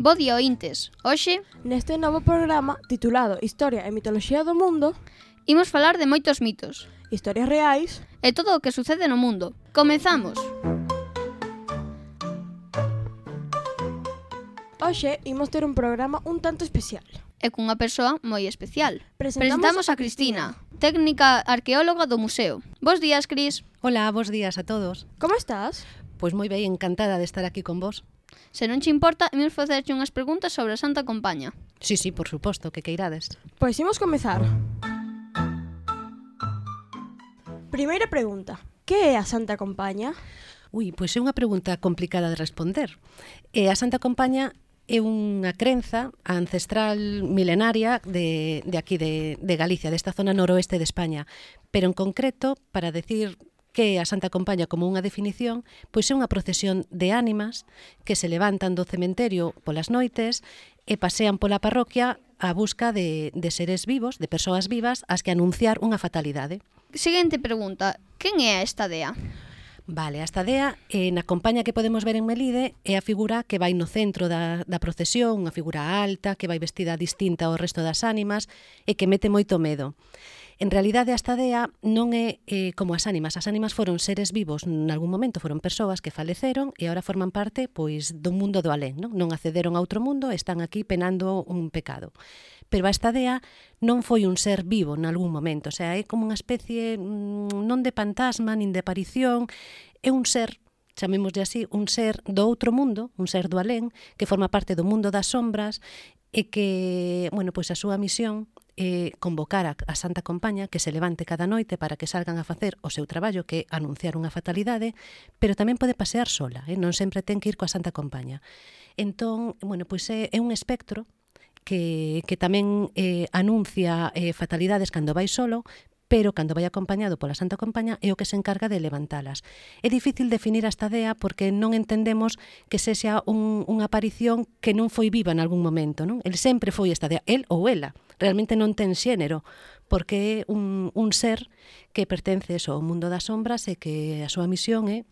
Bo día, ointes. Hoxe, neste novo programa titulado Historia e mitoloxía do mundo, imos falar de moitos mitos, historias reais e todo o que sucede no mundo. Comezamos. Hoxe imos ter un programa un tanto especial e cunha persoa moi especial. Presentamos, Presentamos a Cristina, técnica arqueóloga do museo. Bos días, Cris. Hola, bos días a todos. Como estás? Pois moi ben, encantada de estar aquí con vos. Se non che importa, imos facerche unhas preguntas sobre a Santa Compaña. Sí, sí, por suposto, que queirades. Pois imos comezar. Primeira pregunta. Que é a Santa Compaña? Ui, pois é unha pregunta complicada de responder. E a Santa Compaña é unha crenza ancestral milenaria de, de aquí de, de Galicia, desta zona noroeste de España. Pero en concreto, para decir que a Santa Compaña como unha definición, pois é unha procesión de ánimas que se levantan do cementerio polas noites e pasean pola parroquia a busca de, de seres vivos, de persoas vivas, as que anunciar unha fatalidade. Seguinte pregunta, quen é a estadea? Vale, a estadea eh, na compaña que podemos ver en Melide é a figura que vai no centro da, da procesión, unha figura alta que vai vestida distinta ao resto das ánimas e que mete moito medo. En realidade a estadea non é eh, como as ánimas. As ánimas foron seres vivos en algún momento, foron persoas que faleceron e agora forman parte pois do mundo do alén. Non, non accederon a outro mundo, están aquí penando un pecado. Pero a estadea non foi un ser vivo en algún momento. O sea, é como unha especie mm, non de fantasma, nin de aparición, é un ser chamémoslle así, un ser do outro mundo, un ser do alén, que forma parte do mundo das sombras e que, bueno, pois a súa misión eh, convocar a, a Santa Compaña que se levante cada noite para que salgan a facer o seu traballo que anunciar unha fatalidade, pero tamén pode pasear sola, eh? non sempre ten que ir coa Santa Compaña. Entón, bueno, pois é, é un espectro que, que tamén eh, anuncia eh, fatalidades cando vai solo, pero cando vai acompañado pola Santa Compaña é o que se encarga de levantalas. É difícil definir a estadea porque non entendemos que sexa un, unha aparición que non foi viva en algún momento. Non? El sempre foi estadea, el ou ela realmente non ten xénero, porque é un, un ser que pertence ao mundo das sombras e que a súa misión é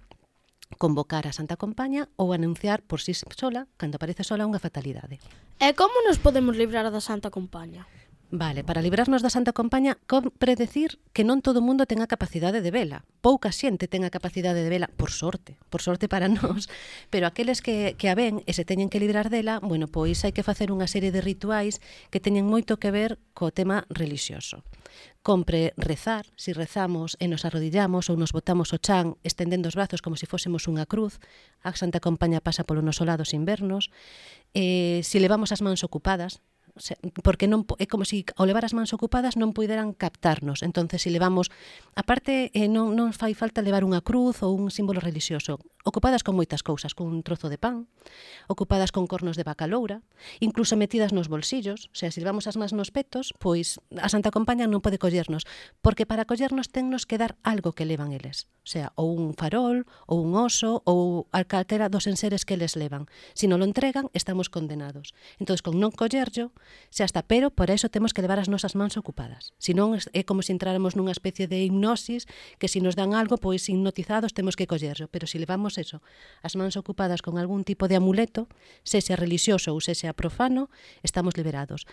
convocar a Santa Compaña ou anunciar por si sí sola, cando aparece sola, unha fatalidade. E como nos podemos librar da Santa Compaña? Vale, para librarnos da Santa Compaña, compre decir que non todo mundo ten a capacidade de vela. Pouca xente ten a capacidade de vela, por sorte, por sorte para nós, pero aqueles que, que a ven e se teñen que librar dela, bueno, pois hai que facer unha serie de rituais que teñen moito que ver co tema religioso. Compre rezar, si rezamos e nos arrodillamos ou nos botamos o chan estendendo os brazos como se si fósemos unha cruz, a Santa Compaña pasa polo noso lado sin vernos, eh, si levamos as mans ocupadas, o sea, porque non é como se si ao levar as mans ocupadas non puideran captarnos. Entonces, se si levamos, aparte eh, non non fai falta levar unha cruz ou un símbolo religioso. Ocupadas con moitas cousas, con un trozo de pan, ocupadas con cornos de bacaloura, incluso metidas nos bolsillos, o sea, se si levamos as mans nos petos, pois a Santa Compaña non pode collernos, porque para collernos tennos que dar algo que levan eles, o sea, ou un farol, ou un oso, ou a caltera dos enseres que les levan. Se si non lo entregan, estamos condenados. Entón, con non collerllo, Se hasta pero, por eso temos que levar as nosas mans ocupadas. Si non é como se entráramos nunha especie de hipnosis que se nos dan algo, pois hipnotizados temos que collerlo. Pero se levamos eso, as mans ocupadas con algún tipo de amuleto, se sea religioso ou se sea profano, estamos liberados.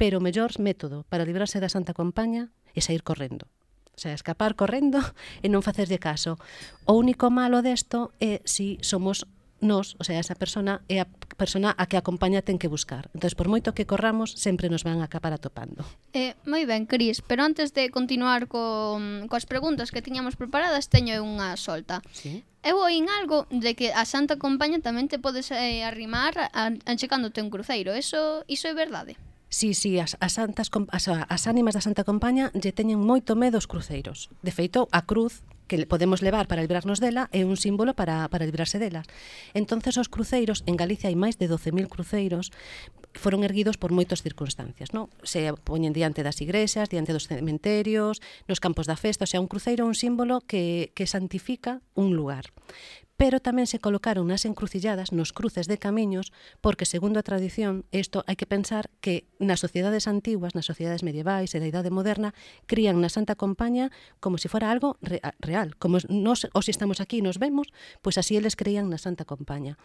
Pero o mellor método para librarse da Santa Compaña é sair correndo. O sea, escapar correndo e non facerlle caso. O único malo desto é se si somos nos, o sea, esa persona é a persona a que a compañía ten que buscar. Entón, por moito que corramos, sempre nos van a acabar atopando. Eh, moi ben, Cris, pero antes de continuar co, coas preguntas que tiñamos preparadas, teño unha solta. Sí? Eu oín algo de que a Santa Compaña tamén te podes eh, arrimar a, a, a checándote un cruceiro. Eso, iso é verdade? Sí, sí, as, as, santas, as, as ánimas da Santa Compaña lle teñen moito medo os cruceiros. De feito, a cruz que podemos levar para librarnos dela é un símbolo para, para librarse delas. Entonces os cruceiros, en Galicia hai máis de 12.000 cruceiros, foron erguidos por moitas circunstancias, non? Se poñen diante das igrexas, diante dos cementerios, nos campos da festa, o sea, un cruceiro é un símbolo que, que santifica un lugar pero tamén se colocaron nas encrucilladas, nos cruces de camiños, porque, segundo a tradición, isto hai que pensar que nas sociedades antiguas, nas sociedades medievais e da idade moderna, crían na Santa Compaña como se si fora algo re real. Como nos, os estamos aquí e nos vemos, pois así eles creían na Santa Compaña.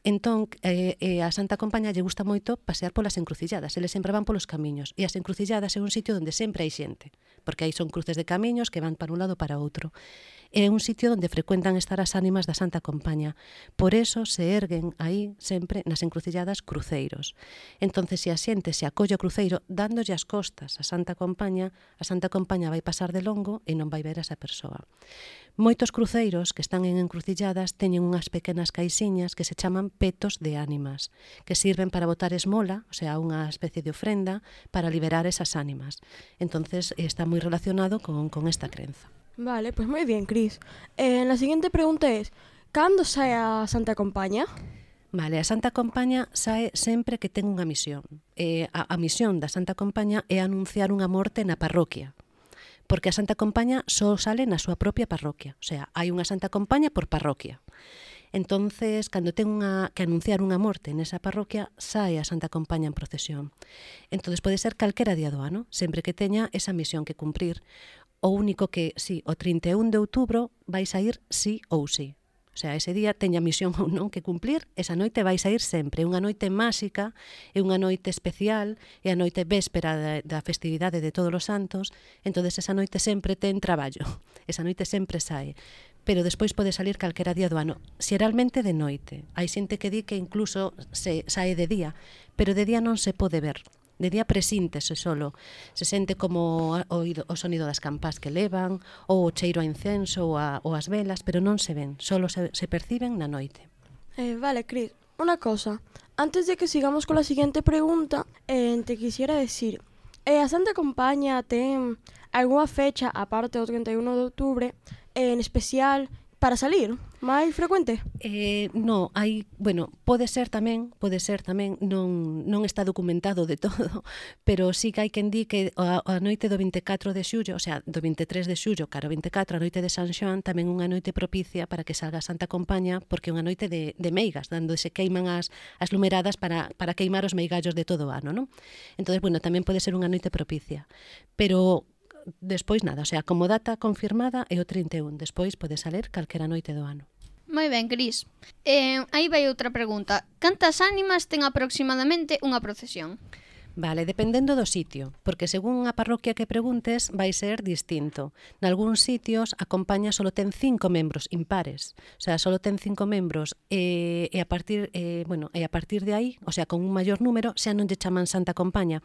Entón, eh, eh, a Santa Compaña lle gusta moito pasear polas encrucilladas, eles sempre van polos camiños, e as encrucilladas é un sitio onde sempre hai xente, porque aí son cruces de camiños que van para un lado para outro é un sitio onde frecuentan estar as ánimas da Santa Compaña. Por eso se erguen aí sempre nas encrucilladas cruceiros. Entonces, se a xente se acolle o cruceiro dándolle as costas a Santa Compaña, a Santa Compaña vai pasar de longo e non vai ver a esa persoa. Moitos cruceiros que están en encrucilladas teñen unhas pequenas caixiñas que se chaman petos de ánimas, que sirven para botar esmola, o sea, unha especie de ofrenda, para liberar esas ánimas. Entonces, está moi relacionado con, con esta crenza. Vale, pues moi bien, Cris. Eh, la siguiente pregunta é, cando sae a Santa Compaña? Vale, a Santa Compaña sae sempre que ten unha misión. Eh, a, a misión da Santa Compaña é anunciar unha morte na parroquia porque a Santa Compaña só sale na súa propia parroquia. O sea, hai unha Santa Compaña por parroquia. Entonces, cando ten unha, que anunciar unha morte nesa parroquia, sae a Santa Compaña en procesión. Entonces, pode ser calquera día do ano, sempre que teña esa misión que cumprir o único que, si, sí, o 31 de outubro vai sair si sí ou sí. O sea, ese día teña misión ou non que cumplir, esa noite vai sair sempre. É unha noite máxica, é unha noite especial, é a noite véspera da, da festividade de todos os santos, entonces esa noite sempre ten traballo, esa noite sempre sae pero despois pode salir calquera día do ano, xeralmente de noite. Hai xente que di que incluso se sae de día, pero de día non se pode ver de día presíntese solo. Se sente como o, o sonido das campás que levan, ou o cheiro a incenso ou, a, ou as velas, pero non se ven, solo se, se perciben na noite. Eh, vale, Cris, unha cosa. Antes de que sigamos cola siguiente pregunta, eh, te quisiera decir, eh, a Santa Compaña ten algunha fecha, aparte do 31 de outubro, eh, en especial para salir máis frecuente? Eh, no, hai, bueno, pode ser tamén, pode ser tamén, non, non está documentado de todo, pero sí que hai quen di que a, a noite do 24 de xullo, o sea, do 23 de xullo, caro 24, a noite de San Xoán, tamén unha noite propicia para que salga Santa Compaña, porque é unha noite de, de meigas, dando se queiman as, as lumeradas para, para queimar os meigallos de todo o ano, non? Entón, bueno, tamén pode ser unha noite propicia. Pero despois nada, o sea, como data confirmada é o 31, despois pode saler calquera noite do ano. Moi ben, Cris. Eh, aí vai outra pregunta. Cantas ánimas ten aproximadamente unha procesión? Vale, dependendo do sitio, porque según a parroquia que preguntes vai ser distinto. Nalgúns sitios a compañía solo ten cinco membros impares, o sea, solo ten cinco membros e, e a partir e, bueno, e a partir de aí, o sea, con un maior número, xa non lle chaman Santa Compaña.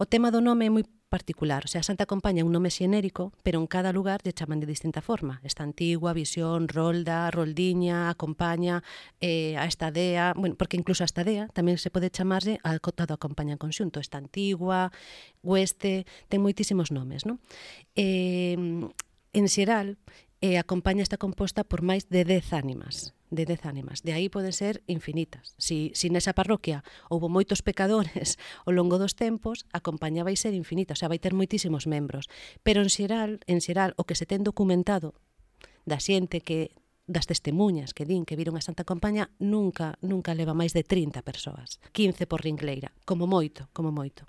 O tema do nome é moi particular. O sea, a Santa é un nome xenérico, pero en cada lugar lle chaman de distinta forma. Esta antigua, visión, rolda, roldiña, acompaña, eh, a estadea... Bueno, porque incluso a estadea tamén se pode chamarlle al todo acompaña en conxunto. Esta antigua, oeste... Ten moitísimos nomes, non? Eh, en xeral, e a compaña está composta por máis de 10 ánimas de 10 ánimas. De aí poden ser infinitas. Si, si nesa parroquia houbo moitos pecadores ao longo dos tempos, a compañía vai ser infinita, o sea, vai ter moitísimos membros. Pero en xeral, en xeral o que se ten documentado da xente que das testemunhas que din que viron a Santa Compaña nunca, nunca leva máis de 30 persoas. 15 por Ringleira, como moito, como moito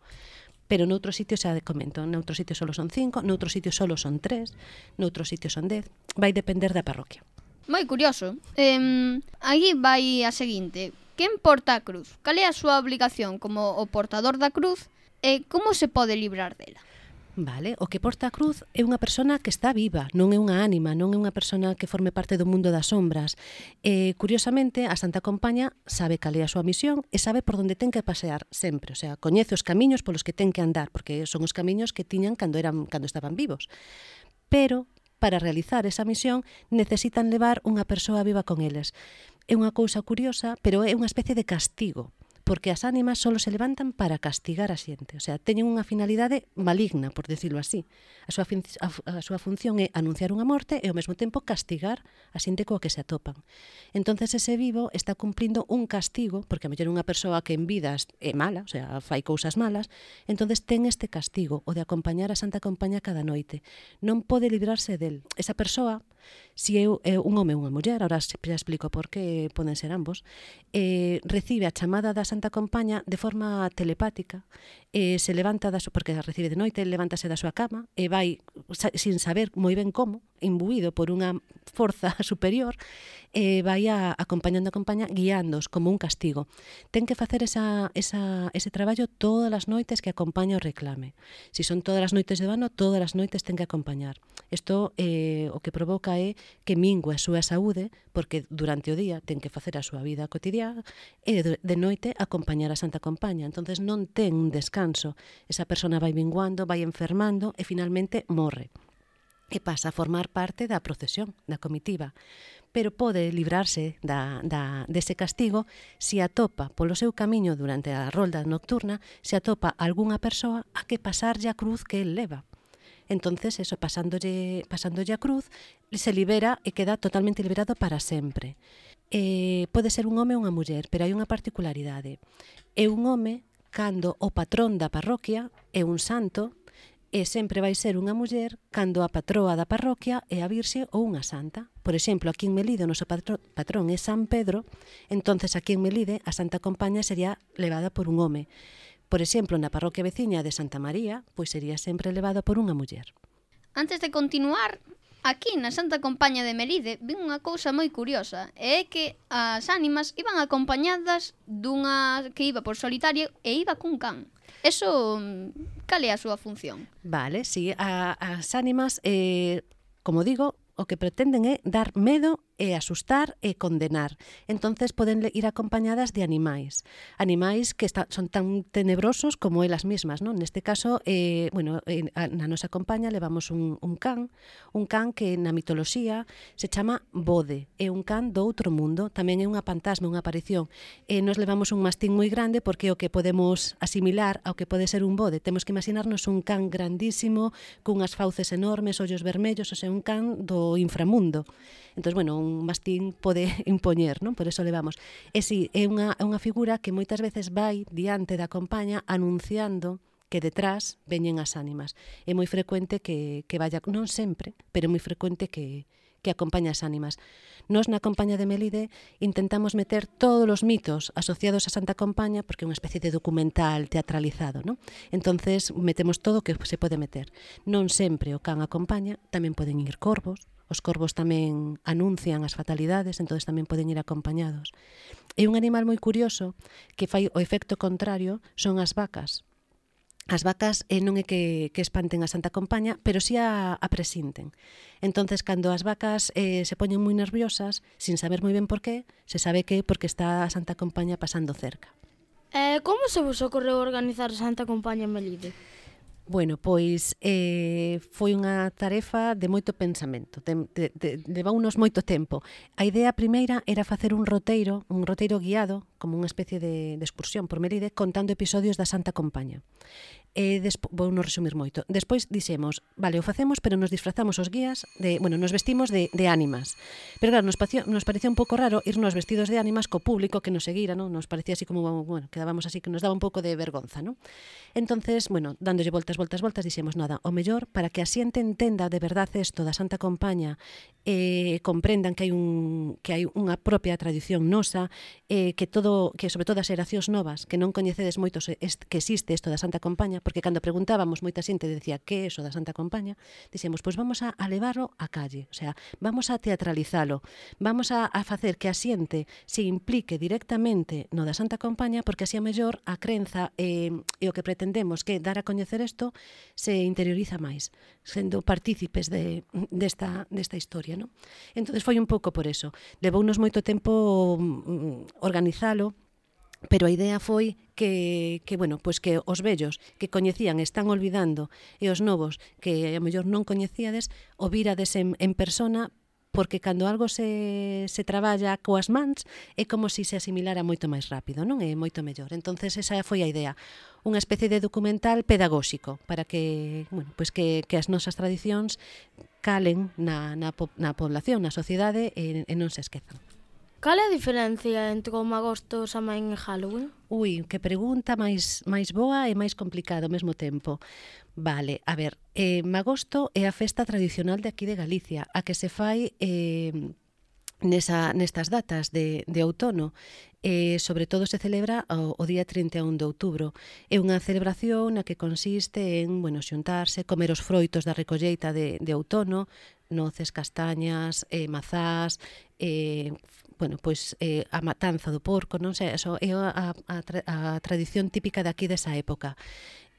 pero noutros sitios xa comento, noutros sitios solo son cinco, noutros sitios solo son tres, noutros sitios son dez, vai depender da parroquia. Moi curioso. Eh, aí vai a seguinte. Quen porta a cruz? Cal é a súa obligación como o portador da cruz e como se pode librar dela? Vale, o que porta a cruz é unha persona que está viva, non é unha ánima, non é unha persona que forme parte do mundo das sombras. Eh, curiosamente, a Santa Compaña sabe cal é a súa misión e sabe por onde ten que pasear sempre, o sea, coñece os camiños polos que ten que andar, porque son os camiños que tiñan cando eran cando estaban vivos. Pero para realizar esa misión necesitan levar unha persoa viva con eles. É unha cousa curiosa, pero é unha especie de castigo, porque as ánimas solo se levantan para castigar a xente. O sea, teñen unha finalidade maligna, por decirlo así. A súa, a, a súa función é anunciar unha morte e ao mesmo tempo castigar a xente coa que se atopan. Entonces ese vivo está cumplindo un castigo, porque a mellor unha persoa que en vida é mala, o sea, fai cousas malas, entonces ten este castigo, o de acompañar a Santa Compaña cada noite. Non pode librarse del. Esa persoa, si é, é un home ou unha muller, ahora xa explico por que poden ser ambos, eh, recibe a chamada da Santa Santa Compaña de forma telepática e se levanta da súa, porque a recibe de noite, levántase da súa cama e vai sa, sin saber moi ben como, imbuído por unha forza superior, eh, vai a, acompañando a compaña guiándos como un castigo. Ten que facer esa, esa, ese traballo todas as noites que acompaña o reclame. Si son todas as noites de ano, todas as noites ten que acompañar. Isto eh, o que provoca é que mingue a súa saúde, porque durante o día ten que facer a súa vida cotidiana e de, de noite acompañar a Santa Compaña. entonces non ten un descanso. Esa persona vai minguando, vai enfermando e finalmente morre e pasa a formar parte da procesión, da comitiva, pero pode librarse da, da, dese castigo se atopa polo seu camiño durante a rolda nocturna, se atopa algunha persoa a que pasarlle a cruz que el leva. Entonces, eso, pasándolle, pasándolle a cruz, se libera e queda totalmente liberado para sempre. Eh, pode ser un home ou unha muller, pero hai unha particularidade. É un home cando o patrón da parroquia é un santo e sempre vai ser unha muller cando a patroa da parroquia é a Virxe ou unha santa. Por exemplo, aquí en Melide o noso patrón é San Pedro, entonces aquí en Melide a Santa Compaña sería levada por un home. Por exemplo, na parroquia veciña de Santa María, pois sería sempre levada por unha muller. Antes de continuar, aquí na Santa Compaña de Melide vi unha cousa moi curiosa, e é que as ánimas iban acompañadas dunha que iba por solitario e iba cun can. Eso, mm, cal é a súa función? Vale, sí, a, as ánimas, eh, como digo, o que pretenden é dar medo e asustar e condenar. Entonces poden ir acompañadas de animais, animais que está, son tan tenebrosos como elas mismas, non? Neste caso, eh, bueno, eh, na nosa compaña levamos un, un can, un can que na mitoloxía se chama Bode, é un can do outro mundo, tamén é unha fantasma, unha aparición. E eh, nos levamos un mastín moi grande porque o que podemos asimilar ao que pode ser un bode, temos que imaginarnos un can grandísimo, cunhas fauces enormes, ollos vermellos, o sea, un can do inframundo. Entón, bueno, un mastín pode impoñer, non? Por eso levamos. E si, é unha, é unha figura que moitas veces vai diante da compaña anunciando que detrás veñen as ánimas. É moi frecuente que, que vaya, non sempre, pero é moi frecuente que, que acompaña as ánimas. Nos na compaña de Melide intentamos meter todos os mitos asociados a Santa Compaña porque é unha especie de documental teatralizado, Non? Entonces metemos todo o que se pode meter. Non sempre o can acompaña, tamén poden ir corvos, Os corvos tamén anuncian as fatalidades, entonces tamén poden ir acompañados. E un animal moi curioso que fai o efecto contrario son as vacas. As vacas eh, non é que, que espanten a Santa Compaña, pero si sí a, a presinten. Entonces, cando as vacas eh, se poñen moi nerviosas, sin saber moi ben por qué, se sabe que porque está a Santa Compaña pasando cerca. Eh, como se vos ocorreu organizar a Santa Compaña en Melide? Bueno, pois eh, foi unha tarefa de moito pensamento, de, de, de, levou unos moito tempo. A idea primeira era facer un roteiro, un roteiro guiado como unha especie de, de excursión por Mérida contando episodios da Santa Compaña. E despo, vou non resumir moito. Despois dixemos, vale, o facemos, pero nos disfrazamos os guías, de, bueno, nos vestimos de, de ánimas. Pero claro, nos, pacio, nos parecía un pouco raro irnos vestidos de ánimas co público que nos seguira, ¿no? Nos parecía así como, bueno, quedábamos así que nos daba un pouco de vergonza, ¿no? Entonces, bueno, dándolle voltas, voltas, voltas, dixemos, nada, o mellor, para que a xente entenda de verdade isto da Santa Compaña e eh, comprendan que hai un que hai unha propia tradición nosa, eh, que todo que sobre todo as xeracións novas que non coñecedes moito que existe isto da Santa Compaña, porque cando preguntábamos moita xente decía que é iso da Santa Compaña, dixemos, pois vamos a, a levarlo á calle, o sea, vamos a teatralizalo, vamos a, a facer que a xente se implique directamente no da Santa Compaña, porque así a mellor a crenza eh, e o que pretendemos que dar a coñecer isto se interioriza máis, sendo partícipes de, desta, desta historia, non? Entonces foi un pouco por eso. Levounos moito tempo mm, organizar Pero a idea foi que, que bueno, pois que os vellos que coñecían están olvidando e os novos que a mellor non coñecíades o virades en, en persona porque cando algo se, se traballa coas mans é como se se asimilara moito máis rápido, non? É moito mellor. Entonces esa foi a idea, unha especie de documental pedagóxico para que, bueno, pois que, que as nosas tradicións calen na, na, na población, na sociedade e, e non se esquezan. Cal é a diferencia entre o magosto, xamain e Halloween? Ui, que pregunta máis, máis boa e máis complicada ao mesmo tempo. Vale, a ver, eh, magosto é a festa tradicional de aquí de Galicia, a que se fai eh, nesa, nestas datas de, de outono. Eh, sobre todo se celebra o, o día 31 de outubro. É unha celebración na que consiste en bueno, xuntarse, comer os froitos da recolleita de, de outono, noces, castañas, eh, mazás, eh, bueno, pois eh, a matanza do porco, non sei, eso é a, a, a tradición típica de aquí desa época.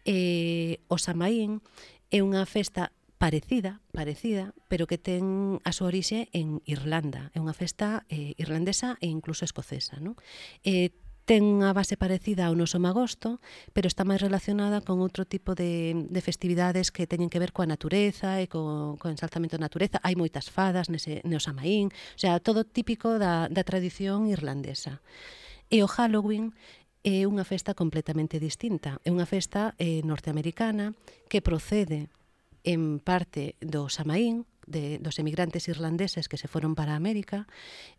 Eh, o Samaín é unha festa parecida, parecida, pero que ten a súa orixe en Irlanda. É unha festa eh, irlandesa e incluso escocesa. Non? Eh, ten unha base parecida ao noso magosto, pero está máis relacionada con outro tipo de, de festividades que teñen que ver coa natureza e co, co ensalzamento da natureza. Hai moitas fadas nese, no Samaín, o sea, todo típico da, da tradición irlandesa. E o Halloween é unha festa completamente distinta. É unha festa eh, norteamericana que procede en parte do Samaín, de, dos emigrantes irlandeses que se foron para América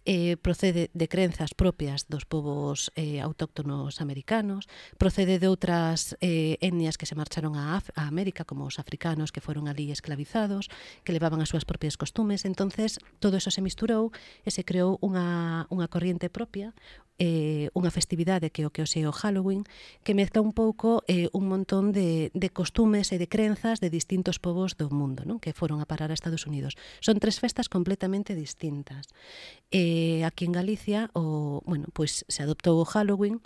eh, procede de crenzas propias dos povos eh, autóctonos americanos, procede de outras eh, etnias que se marcharon a, Af a América, como os africanos que foron ali esclavizados, que levaban as súas propias costumes, entonces todo eso se misturou e se creou unha, unha corriente propia, eh, unha festividade que o que o sei o Halloween, que mezcla un pouco eh, un montón de, de costumes e de crenzas de distintos povos do mundo, non? que foron a parar a Estados Unidos Unidos. Son tres festas completamente distintas. Eh, aquí en Galicia, o, bueno, pois pues, se adoptou o Halloween,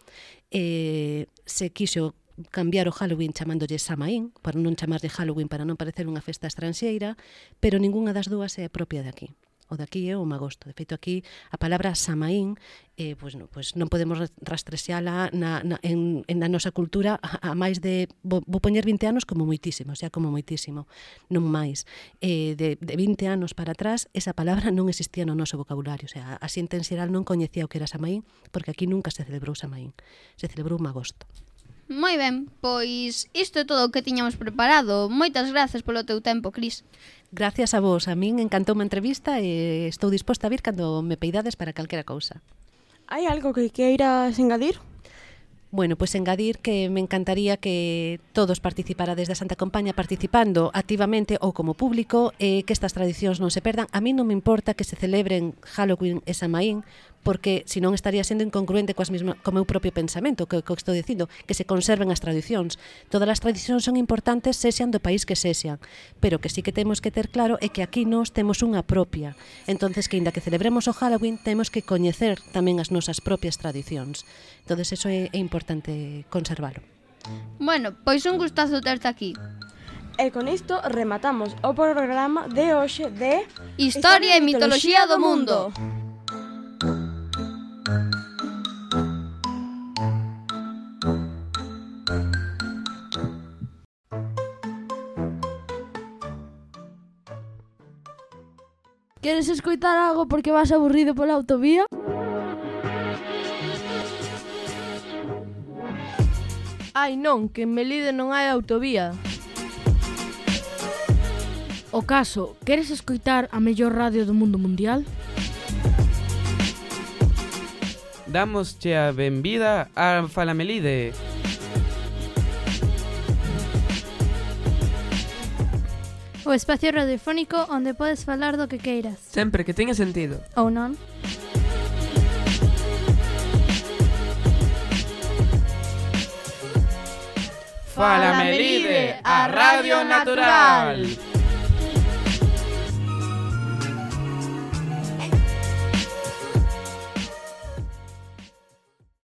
eh, se quixo cambiar o Halloween chamándolle Samaín, para non chamarlle Halloween para non parecer unha festa estranxeira, pero ningunha das dúas é propia de aquí o daqui aquí é o magosto. De feito, aquí a palabra samaín eh, pois, no, pois non podemos rastrexeala na, na, en, en a nosa cultura a, a máis de, vou, vou poñer 20 anos como moitísimo, xa como moitísimo, non máis. Eh, de, de 20 anos para atrás, esa palabra non existía no noso vocabulario, o sea, a xente en xeral non coñecía o que era Samaín, porque aquí nunca se celebrou Samaín, se celebrou Magosto. Moi ben, pois isto é todo o que tiñamos preparado. Moitas grazas polo teu tempo, Cris. Gracias a vos. A min encantou a entrevista e estou disposta a vir cando me peidades para calquera cousa. Hai algo que queiras engadir? Bueno, pues engadir que me encantaría que todos participara desde a Santa Compaña participando activamente ou como público e que estas tradicións non se perdan. A mí non me importa que se celebren Halloween e Samaín porque senón estaría sendo incongruente coas mesma, co meu propio pensamento, que, que estou dicindo, que se conserven as tradicións. Todas as tradicións son importantes, sexan do país que sexan, pero que sí que temos que ter claro é que aquí nós temos unha propia. Entonces que inda que celebremos o Halloween, temos que coñecer tamén as nosas propias tradicións. Entonces eso é, é importante conservalo. Bueno, pois un gustazo terte aquí. E con isto rematamos o programa de hoxe de Historia, Historia e mitoloxía do mundo. mundo. queres escoitar algo porque vas aburrido pola autovía? Ai non, que en Melide non hai autovía. O caso, queres escoitar a mellor radio do mundo mundial? Damosche a benvida a Falamelide. O espacio radiofónico onde podes falar do que queiras. Sempre que teña sentido. Ou non? Falamelide, a Radio Natural.